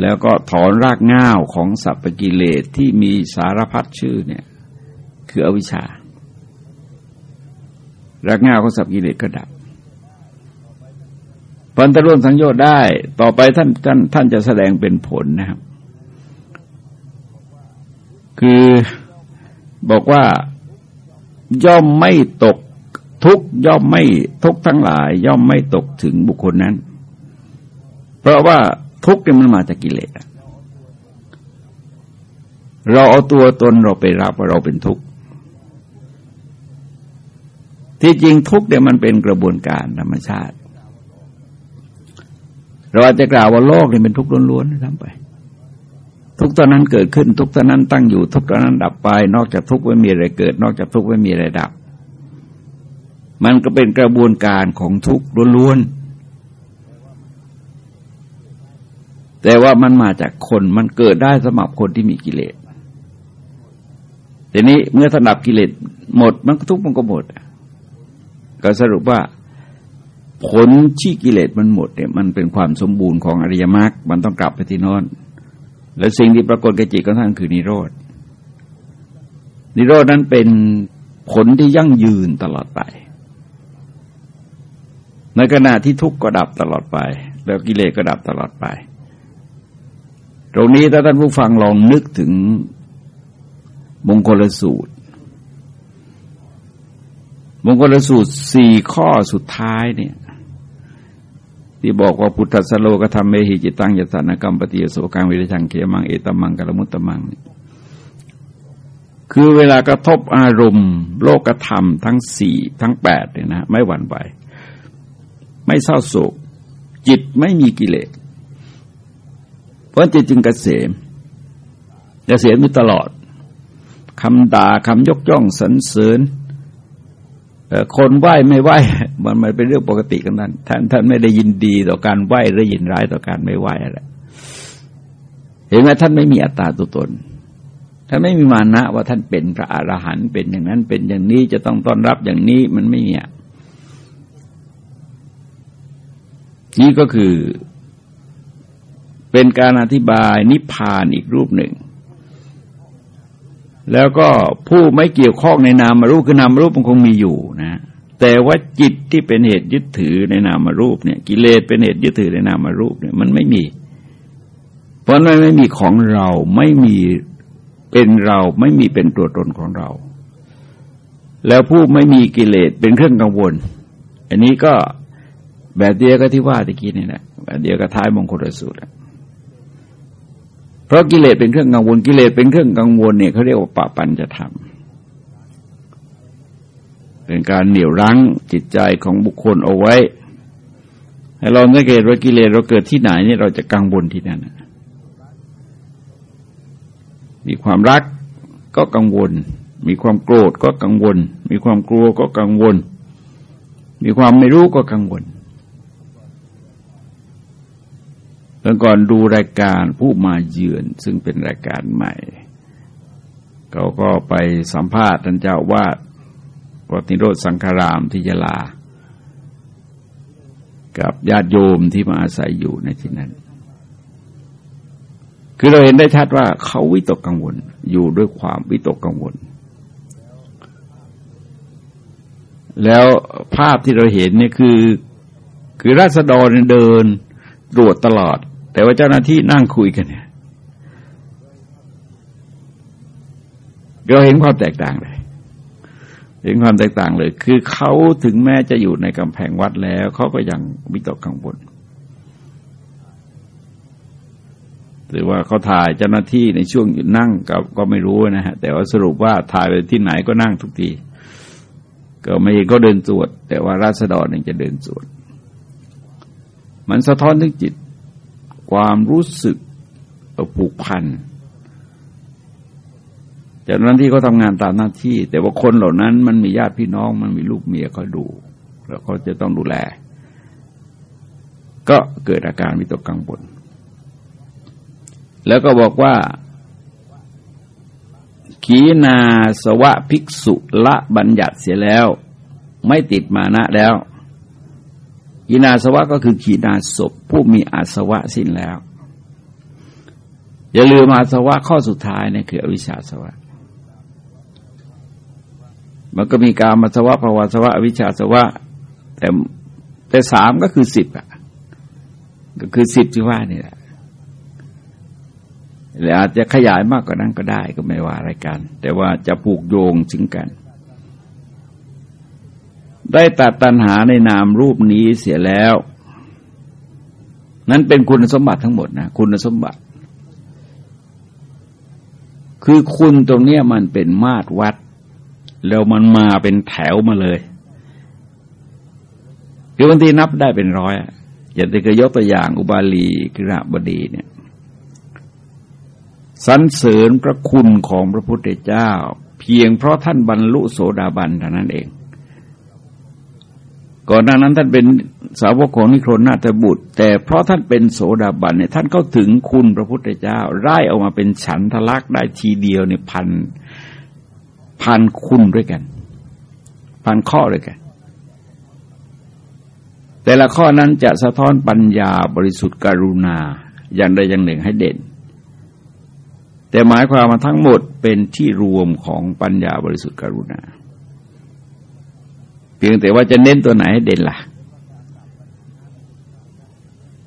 แล้วก็ถอนรากง่าวของสัพพกิเลสที่มีสารพัดชื่อเนี่ย คืออวิชชารากง่าวของสัพพกิเลสก็ดับพันธร่วมสังโยชน์ได้ ต่อไปท่านท่านท่านจะแสดงเป็นผลนะครับ คือ บอกว่าย่อมไม่ตกทุกย่อมไม่ทุกทั้งหลาย ย่อมไม่ตกถึงบุคคลนั้น เพราะว่าทุกเนี่ยมันมาจากกิเลสเราเอาตัวตนเราไปรับว่าเราเป็นทุกข์ที่จริงทุกเนี่ยมันเป็นกระบวนการธรรมชาติ เราอาจจะกล่าวว่าโลกนี่เป็นทุกข์ล้วนๆทั้งไป ทุกตอนนั้นเกิดขึ้น ทุกตอนนั้นตั้งอยู่ ทุกตอนนั้นดับไป นอกจากทุกไม่มีอะไรเกิด นอกจากทุกไม่มีอะไรดับ มันก็เป็นกระบวนการของทุกข์ล้วนๆแต่ว่ามันมาจากคนมันเกิดได้สมับคนที่มีกิเลสทีนี้เมื่อถนับกิเลสหมดมันก็ทุกข์มันก็หมดก็สรุปว่าผลที่กิเลสมันหมดเนี่ยมันเป็นความสมบูรณ์ของอริยมรรคมันต้องกลับไปที่นอน และสิ่งที่ปรากฏกับจิตของท่านคือนิโรธนิโรธนั้นเป็นผลที่ยั่งยืนตลอดไป ในขณะที่ทุกข์ก็ดับตลอดไป แล้วกิเลสก็ดับตลอดไป ตรงนี้ถ้าท่านผู้ฟังลองนึกถึงมงคลสูตร มงคลสูตรสี่ข้อสุดท้ายเนี่ย ที่บอกว่าพุทธสโลกธรรมเมหิจิตังยสานกรรมปฏิยโสกังวิริชังเขมังเอตมังกลมุตตมังคือเวลากระทบอารมณ์ โลกธรรมทั้งสี่ทั้งแปดเนี่ยนะไม่หวั่นไหวไม่เศร้าโศก จิตไม่มีกิเลสเพราะจิตจึงกเกษมเกษมอยู่ตลอดคำด่าคำยกย่องสรรเสริญ คนไหว้ไม่ไหว้มันมันเป็นเรื่องปกติกันนั้นท่านท่านไม่ได้ยินดีต่อการไหว้หรือยินร้ายต่อการไม่ไหว้อะไรเห็นไหมท่านไม่มีอัตตาตัวตนท่านไม่มีมานะว่าท่านเป็นพระอรหันต์เป็นอย่างนั้นเป็นอย่างนี้จะต้องต้อนรับอย่างนี้มันไม่มีนี่ก็คือ เป็นการอธิบายนิพพานอีกรูปหนึ่ง แล้วก็ผู้ไม่เกี่ยวข้องในนามรูปคือนามรูปมันคงมีอยู่ แต่ว่าจิตที่เป็นเหตุยึดถือในนามรูปเนี่ยกิเลสเป็นเหตุยึดถือในนามรูปเนี่ยมันไม่มี เพราะมันไม่มีของเราไม่มีเเป็นเราไม่มีเป็นตัวตนของเรา แล้วผู้ไม่มีกิเลสเป็นเครื่องกังวล อันนี้ก็แบบเดียวกับที่ว่าตะกี้นี่แหละแบบเดียวกับท้ายมงคลสูตรเพราะกิเลสเป็นเครื่องกังวลกิเลสเป็นเครื่องกังวลเนี่ยเขาเรียกว่าปะปัญจะทำ เป็นการเหนี่ยวรั้งจิตใจของบุคคลเอาไว้ ให้เราสังเกตว่ากิเลสเราเกิดที่ไหนเนี่ยเราจะกังวลที่นั่นมีความรักก็กังวล มีความโกรธก็กังวล มีความกลัวก็กังวล มีความไม่รู้ก็กังวลเมื่อก่อนดูรายการผู้มาเยือนซึ่งเป็นรายการใหม่ เขาก็ไปสัมภาษณ์ท่านเจ้าวาด วัดนิโรธสังฆารามที่ยะลา กับญาติโยมที่มาอาศัยอยู่ในที่นั้น คือเราเห็นได้ชัดว่าเขาวิตกกังวล อยู่ด้วยความวิตกกังวล แล้วภาพที่เราเห็นเนี่ยคือ คือราษฎรเดินตรวจตลอด แต่ว่าเจ้าหน้าที่นั่งคุยกันเนี่ยเราเห็นความแตกต่างเลย เห็นความแตกต่างเลย คือเขาถึงแม้จะอยู่ในกำแพงวัดแล้ว เขาก็ยังวิตกกังวลหรือว่าเขาถ่ายเจ้าหน้าที่ในช่วงอยู่นั่งก็ก็ไม่รู้นะฮะ แต่ว่าสรุปว่าถ่ายไปที่ไหนก็นั่งทุกทีก็ไม่ก็เดินสวดแต่ว่าราษฎรนี่จะเดินสวดมันสะท้อนถึงจิต ความรู้สึกผูกพัน จากนั้นที่เขาทำงานตามหน้าที่ แต่ว่าคนเหล่านั้นมันมีญาติพี่น้องมันมีลูกเมียเขาดู แล้วเขาจะต้องดูแล ก็เกิดอาการวิตกกังวลแล้วก็บอกว่า ขีนาสวะภิกษุละบัญญัติเสียแล้ว ไม่ติดมานะแล้วขีนาสวะก็คือขีนาศพผู้มีอาสวะสิ้นแล้ว อย่าลืมอาสวะข้อสุดท้ายเนี่คืออวิชชาสวะ มันก็มีการมาสวะภาวะสวะอวิชาสวะ แต่แต่สามก็คือสิบอะ ก็คือสิบที่ว่านี่แหละหรืออาจจะขยายมากกว่านั้นก็ได้ก็ไม่ว่าอะไรกัน แต่ว่าจะผูกโยงถึงกัน ได้ตัดตัณหาในนามรูปนี้เสียแล้ว นั้นเป็นคุณสมบัติทั้งหมดนะคุณสมบัติ คือคุณตรงนี้มันเป็นมาตรวัด แล้วมันมาเป็นแถวมาเลยคือบางทีนับได้เป็นร้อยอย่างที่เคยยกตัวอย่างอุบาลีกระบดีเนี่ยสรรเสริญพระคุณของพระพุทธเจ้า เพียงเพราะท่านบรรลุโสดาบันเท่านั้นเอง ก่อนหน้านั้นท่านเป็นสาวกของนิโครนาตบุตร แต่เพราะท่านเป็นโสดาบันเนี่ยท่านเข้าถึงคุณพระพุทธเจ้า ไล่ออกมาเป็นฉันทลักษ์ได้ทีเดียวเนี่ยพัน พันคุณด้วยกัน พันข้อด้วยกัน แต่ละข้อนั้นจะสะท้อนปัญญาบริสุทธิ์กรุณาอย่างใดอย่างหนึ่งให้เด่น แต่หมายความมาทั้งหมดเป็นที่รวมของปัญญาบริสุทธิ์กรุณา เพียงแต่ว่าจะเน้นตัวไหนให้เด่นละ่ะ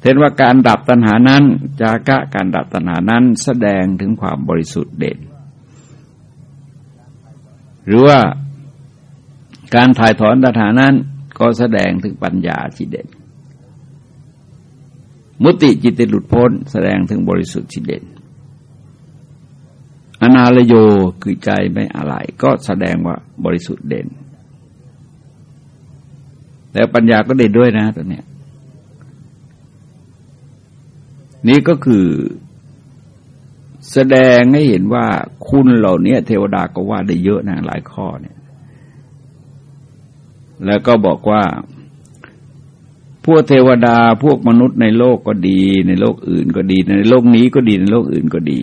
เห็นว่าการดับตัณหานั้นจากะการดับตัณหานั้นแสดงถึงความบริสุทธิ์เด่น หรือว่าการถ่ายถอนตัณหานั้น ก็แสดงถึงปัญญาที่เด่น มุติจิตติหลุดพ้น แสดงถึงบริสุทธิ์ที่เด่น อนาลโยคือใจไม่อะไร ก็แสดงว่าบริสุทธิ์เด่น แต่ปัญญาก็เด่นด้วยนะตัวเนี้ยนี่ก็คือ แสดงให้เห็นว่าคุณเหล่านี้เทวดาก็ว่าได้เยอะนะหลายข้อเนี่ย แล้วก็บอกว่า พวกเทวดาพวกมนุษย์ในโลกก็ดี ในโลกอื่นก็ดี ในโลกนี้ก็ดีในโลกอื่นก็ดี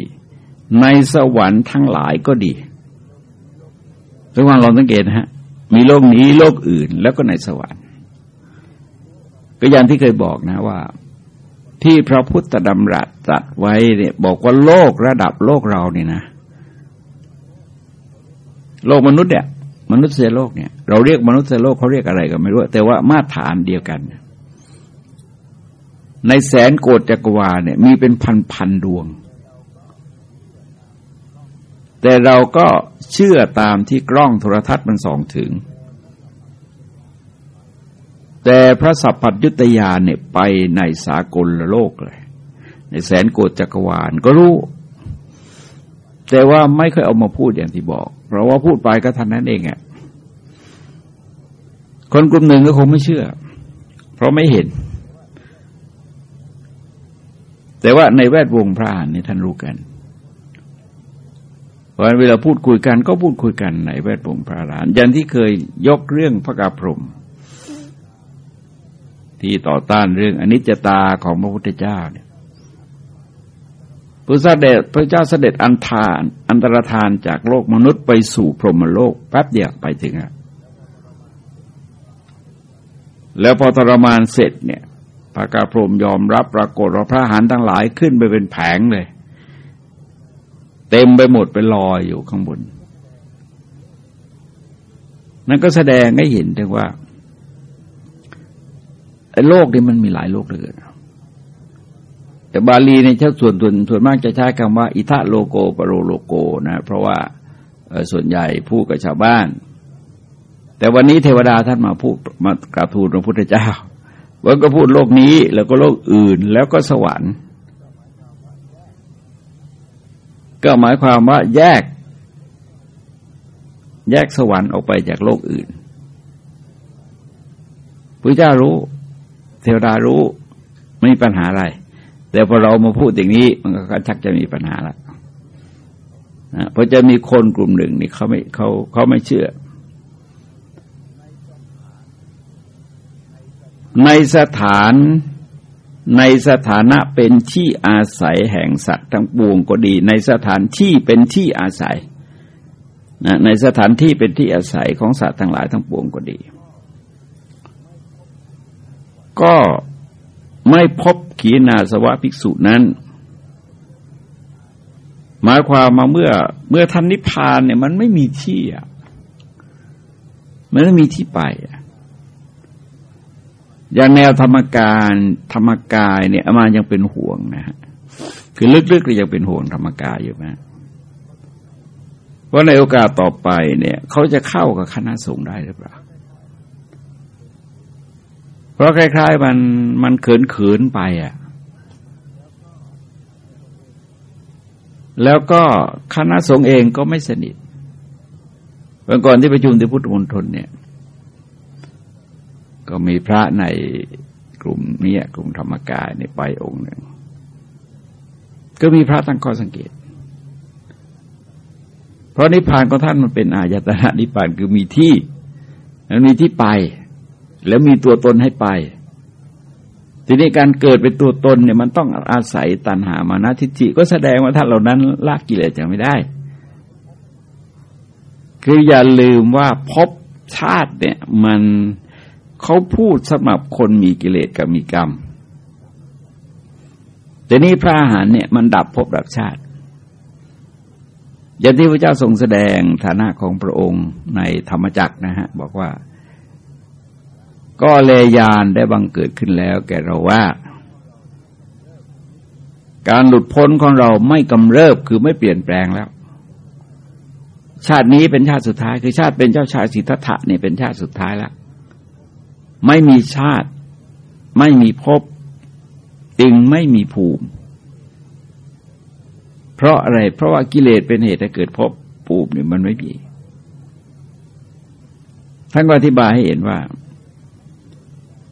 ในสวรรค์ทั้งหลายก็ดีทุกวันเราสังเกตนะฮะ มีโลกนี้โลกอื่นแล้วก็ในสวรรค์ ก็อย่างที่เคยบอกนะว่า ที่พระพุทธดำรัสตรัสไว้เนี่ยบอกว่าโลกระดับโลกเราเนี่ยนะ โลกมนุษย์เนี่ย มนุษย์เสโลกเนี่ย เราเรียกมนุษย์เสโลกเขาเรียกอะไรก็ไม่รู้ แต่ว่ามาตรฐานเดียวกัน ในแสนโกดจักรวาลเนี่ย มีเป็นพันพันดวง แต่เราก็เชื่อตามที่กล้องโทรทัศน์มันส่องถึง แต่พระสัพพัญยุตยานเนี่ยไปในสากลโลกเลย ในแสนโกฏจักรวาลก็รู้ แต่ว่าไม่เคยเอามาพูดอย่างที่บอก เพราะว่าพูดไปก็ทันนั้นเองอะ่ะคนกลุ่มหนึ่งก็คงไม่เชื่อ เพราะไม่เห็น แต่ว่าในแวดวงพระานนี่ท่านรู้กันเพราะเวลาพูดคุยกันก็พูดคุยกันในแวดวงพระอรหันอย่างที่เคยยกเรื่องพระกาพรม ที่ต่อต้านเรื่องอนิจจตาของพระพุทธเจ้าเนี่ยพระเสด็จพระเจ้าเสด็จอันทานอันตรธานจากโลกมนุษย์ไปสู่พรหมโลกแป๊บเดียวไปถึงอะแล้วพอทรมานเสร็จเนี่ยพระกาพรมยอมรับปรากฏว่าพระหานทั้งหลายขึ้นไปเป็นแผงเลย เต็มไปหมดไปลอยอยู่ข้างบน นั่นก็แสดงให้เห็นถึงว่า โลกนี้มันมีหลายโลกเลยแต่บาลีในเช่าส่วนส่วนส่วนมากจะใช้คำว่าอิทะโลโกปโรโลโกนะเพราะว่าส่วนใหญ่พูดกับชาวบ้าน แต่วันนี้เทวดาท่านมาพูดมากราบทูลพระพุทธเจ้าว่าก็พูดโลกนี้แล้วก็โลกอื่นแล้วก็สวรรค์ ก็หมายความว่าแยก แยกสวรรค์ออกไปจากโลกอื่นพระเจ้ารู้ เทวดารู้ไม่มีปัญหาอะไร แต่พอเรามาพูดอย่างนี้ มันก็ชักจะมีปัญหาละเพราะจะมีคนกลุ่มหนึ่งนี่เขาไม่เขาเขาไม่เชื่อ ในสถานในสถานะเป็นที่อาศัยแห่งสัตว์ทั้งปวงก็ดี ในสถานที่เป็นที่อาศัยนะในสถานที่เป็นที่อาศัยของสัตว์ทั้งหลายทั้งปวงก็ดี ก็ไม่พบขีณาสวะภิกษุนั้น หมายความมาเมื่อเมื่อท่านนิพพานเนี่ยมันไม่มีที่อะมันไม่มีที่ไปอะอย่างแนวธรรมการธรรมกายเนี่ยอามายังเป็นห่วงนะฮะคือลึกๆก็ยังเป็นห่วงธรรมกายอยู่ไหมเพราในโอกาสต่อไปเนี่ย เขาจะเข้ากับคณะสงฆ์ได้หรือเปล่า เพราะคล้าย ๆ มันมันเขินๆไปอะ แล้วก็คณะสงฆ์เองก็ไม่สนิทเมื่อก่อนที่ประชุมที่พุทธมณฑลเนี่ย ก็มีพระในกลุ่มนี้กลุ่มธรรมกายในไปองค์หนึ่ง ก็มีพระตั้งข้อสังเกต เพราะนิพพานของท่านมันเป็นอายตนะนิพพานคือมีที่มันมีที่ไป แล้วมีตัวตนให้ไป ทีนี้การเกิดเป็นตัวตนเนี่ยมันต้องอาศัยตัณหามานะทิฏฐิก็แสดงว่าท่านเหล่านั้นละกิเลสยังไม่ได้ คืออย่าลืมว่าพบชาติเนี่ยมันเขาพูดสำหรับคนมีกิเลสกับมีกรรม แต่นี้พระอาหารเนี่ยมันดับภพดับชาติ อย่างที่พระเจ้าทรงแสดงฐานะของพระองค์ในธรรมจักรนะฮะ บอกว่า ก็เลยานได้บังเกิดขึ้นแล้ว แก่เราว่า การหลุดพ้นของเราไม่กำเริบคือไม่เปลี่ยนแปลงแล้ว ชาตินี้เป็นชาติสุดท้ายคือชาติเป็นเจ้าชายสิทธัตถะนี่เป็นชาติสุดท้ายแล้ว ไม่มีชาติ ไม่มีภพจึงไม่มีภูมิ เพราะอะไร เพราะว่ากิเลสเป็นเหตุให้เกิดภพภูมิเนี่ยมันไม่มีท่านก็อธิบายให้เห็นว่า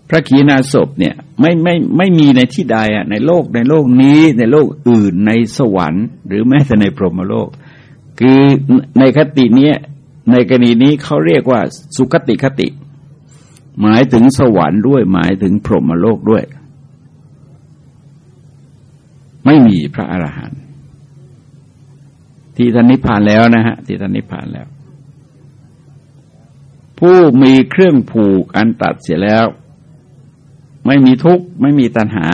พระขีณาสพเนี่ยไม่ไม่ไม่มีในที่ใดอะในโลกในโลกนี้ในโลกอื่นในสวรรค์ หรือแม้แต่ในพรหมโลก คือในคตินี้ในกรณีนี้เขาเรียกว่าสุคติคติ หมายถึงสวรรค์ด้วยหมายถึงพรหมโลกด้วย ไม่มีพระอรหันต์ที่ท่านนิพพานแล้วนะฮะที่ท่านนิพพานแล้ว ผู้มีเครื่องผูกอันตัดเสียแล้ว ไม่มีทุกข์ไม่มีตัณหา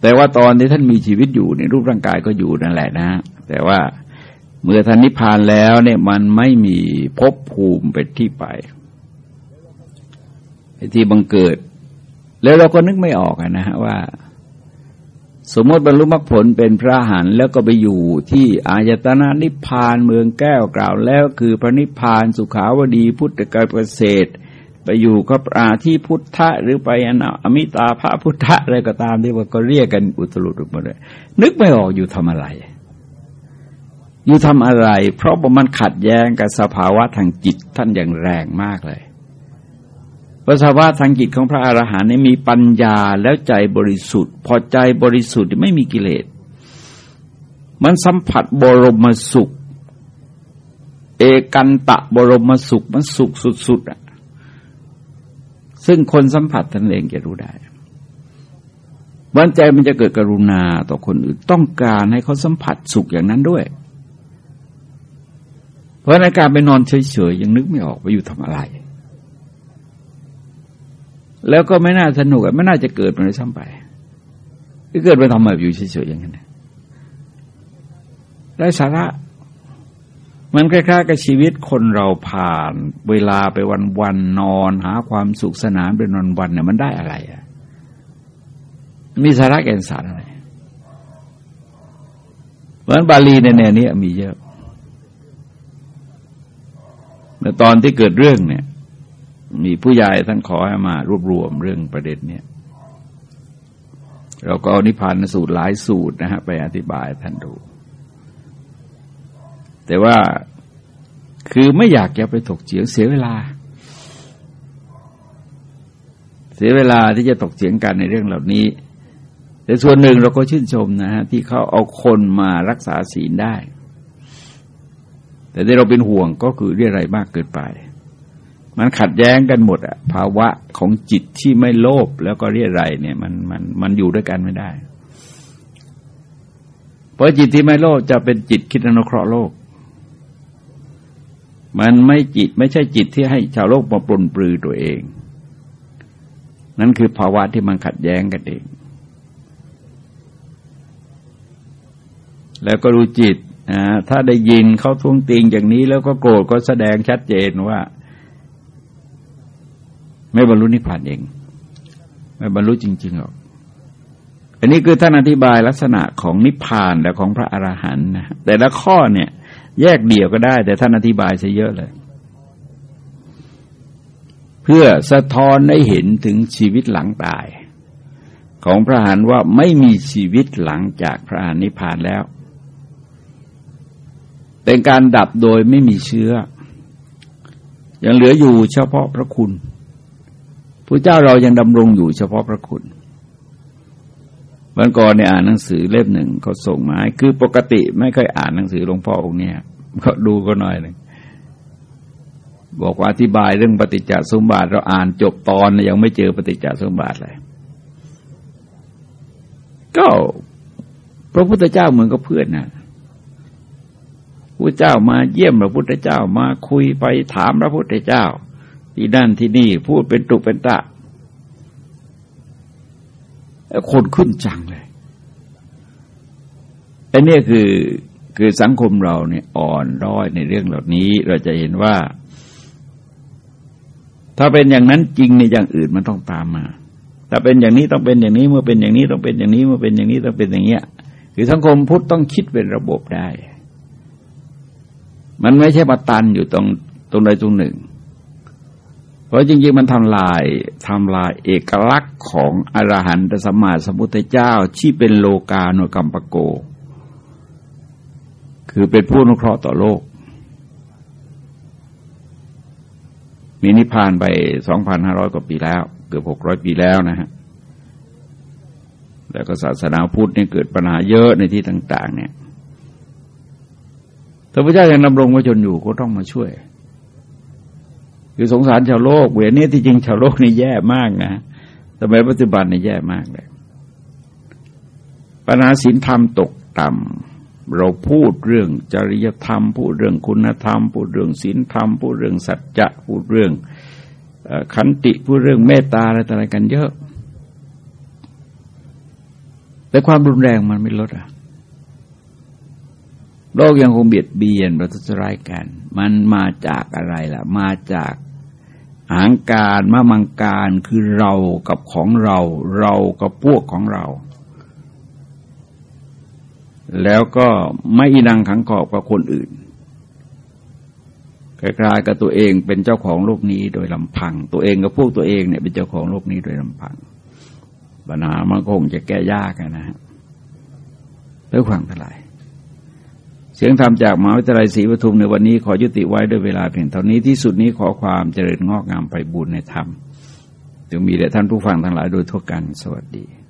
แต่ว่าตอนที่ท่านมีชีวิตอยู่ในรูปร่างกายก็อยู่นั่นแหละนะ แต่ว่าเมื่อท่านนิพพานแล้วเนี่ยมันไม่มีภพภูมิเป็นที่ไปที่บังเกิด แล้วเราก็นึกไม่ออกนะฮะว่า สมมติบรรลุมรรคผลเป็นพระหันแล้วก็ไปอยู่ที่อายตนะนิพพานเมืองแก้วกล่าวแล้ว คือพระนิพพานสุขาวดีพุทธกายประเสฐ ไปอยู่กับอาที่พุทธะหรือไปอนอมิตาพระพุทธะอะไรก็ตามที่ว่าก็เรียกกันอุตรุดหมดเลย นึกไม่ออกอยู่ทำอะไร อยู่ทำอะไร เพราะมันขัดแย้งกับสภาวะทางจิตท่านอย่างแรงมากเลยภาษาวะทางจิตของพระอรหันต์นี่มีปัญญาแล้วใจบริสุทธิ์ พอใจบริสุทธิ์ไม่มีกิเลส มันสัมผัสบรมสุข เอกันตะบรมสุขมันสุขสุดๆอะ ซึ่งคนสัมผัสท่านเองจะรู้ได้วันใจมันจะเกิดกรุณาต่อคนอื่นต้องการให้เขาสัมผัสสุขอย่างนั้นด้วย เพราะในการไปนอนเฉยๆยังนึกไม่ออกว่าอยู่ทำอะไร แล้วก็ไม่น่าสนุกไม่น่าจะเกิดมาเลยซ้ำไปที่เกิดมาทำแบบอยู่เฉยๆอย่างนั้นไร้สาระ มันคล้ายๆกับชีวิตคนเราผ่าน เวลาไปวันวันนอนหาความสุขสนานเป็นวันวันเนี่ยมันได้อะไรอะมีสาระแก่นสารอะไรเพราะบาลีในแนวนี้มีเยอะแต่ตอนที่เกิดเรื่องเนี่ย มีผู้ใหญ่ท่านขอให้มารวบรวมเรื่องประเด็นเนี่ยเราก็เอานิพพานสูตรหลายสูตรนะฮะไปอธิบายท่านดู แต่ว่าคือไม่อยากจะไปถกเถียงเสียเวลา เสียเวลาที่จะถกเถียงกันในเรื่องเหล่านี้ แต่ส่วนหนึ่งเราก็ชื่นชมนะฮะที่เขาเอาคนมารักษาศีลได้ แต่ที่เราเป็นห่วงก็คือเรื่องอะไรมากเกินไป มันขัดแย้งกันหมดอะภาวะของจิตที่ไม่โลภแล้วก็เรียไรเนี่ยมันมันมันอยู่ด้วยกันไม่ได้ เพราะจิตที่ไม่โลภจะเป็นจิตคิดอนุเคราะห์โลก มันไม่จิตไม่ใช่จิตที่ให้ชาวโลกมาปลนปลือตัวเอง นั่นคือภาวะที่มันขัดแย้งกันเอง แล้วก็รู้จิตนะถ้าได้ยินเขาท้วงติงอย่างนี้ แล้วก็โกรธก็แสดงชัดเจนว่า ไม่บรรลุนิพพานเอง ไม่บรรลุจริงๆหรอก อันนี้คือท่านอธิบายลักษณะของนิพพานและของพระอรหันต์นะแต่ละข้อเนี่ย แยกเดี่ยวก็ได้ แต่ท่านอธิบายซะเยอะเลย เพื่อสะท้อนให้เห็นถึงชีวิตหลังตาย ของพระหันว่าไม่มีชีวิตหลังจากพระหันนิพพานแล้ว เป็นการดับโดยไม่มีเชื้อ ยังเหลืออยู่เฉพาะพระคุณพระเจ้าเรายังดำรงอยู่เฉพาะพระคุณ วันก่อนเนี่ยอ่านหนังสือเล่มหนึ่งเขาส่งมาคือปกติไม่เคยอ่านหนังสือหลวงพ่อองค์เนี้ยก็ดูก็หน่อยหนึ่งบอกว่าอธิบายเรื่องปฏิจจสมบัติ เราอ่านจบตอนยังไม่เจอปฏิจจสมบัติเลยก็พระพุทธเจ้าเหมือนกับเพื่อนนะพระเจ้ามาเยี่ยมพระพุทธเจ้ามาคุยไปถามพระพุทธเจ้า ที่นั่นที่นี่พูดเป็นตุเป็นตะ คนขึ้นจังเลยอันนี้คือคือสังคมเราเนี่ยอ่อนร้อยในเรื่องเหล่านี้เราจะเห็นว่า ถ้าเป็นอย่างนั้นจริงในอย่างอื่นมันต้องตามมา ถ้าเป็นอย่างนี้ต้องเป็นอย่างนี้เมื่อเป็นอย่างนี้ต้องเป็นอย่างนี้เมื่อเป็นอย่างนี้ต้องเป็นอย่างเงี้ยคือสังคมพุทธต้องคิดเป็นระบบได้ มันไม่ใช่มาตันอยู่ตรงตรงใดตรงหนึ่ง ราะจริงๆมันทำลายทำลายเอกลักษณ์ของอรหันตสมมาสมุทธเจ้าที่เป็นโลกาโนกัมปโก คือเป็นผู้นุเคราะห์ต่อโลก มีนิพพานไปสองพันห้าร้อยกว่าปีแล้ว เกือบหกร้อยปีแล้วนะฮะ แล้วก็ศาสนาพุทธเนี่ยเกิดปัญหาเยอะในที่ต่าง ๆ เนี่ยถ้าพระเจ้ายังดำรงไว้จนอยู่ก็ต้องมาช่วย คือสงสารชาวโลกเวรนี้ที่จริงชาวโลกนี่แย่มากนะสมัยปัจจุบันนี่แย่มากเลยปัญหาศีลธรรมตกต่ำเราพูดเรื่องจริยธรรม พูดเรื่องคุณธรรม พูดเรื่องศีลธรรม พูดเรื่องสัจจะพูดเรื่องขันติพูดเรื่องเมตตาอะไรต่ออะไรกันเยอะ แต่ความรุนแรงมันไม่ลดอะโลกยังคงเบียดเบียนประทุษร้ายกัน มันมาจากอะไรล่ะ มาจาก หางการมามังการคือเรากับของเรา เรากับพวกของเรา แล้วก็ไม่อินังขังขอบกับคนอื่นคล้ายๆกับตัวเองเป็นเจ้าของโลกนี้โดยลำพัง ตัวเองกับพวกตัวเองเนี่ยเป็นเจ้าของโลกนี้โดยลำพัง ปัญหามันคงจะแก้ยากนะฮะเพื่อความเทลาย เสียงธรรมจากมหาวิทยาลัยศรีปทุมในวันนี้ขอยุติไว้ด้วยเวลาเพียงเท่านี้ที่สุดนี้ขอความเจริญงอกงามไปบุญในธรรมจึงมีแด่ท่านผู้ฟังทั้งหลายโดยทั่วกันสวัสดี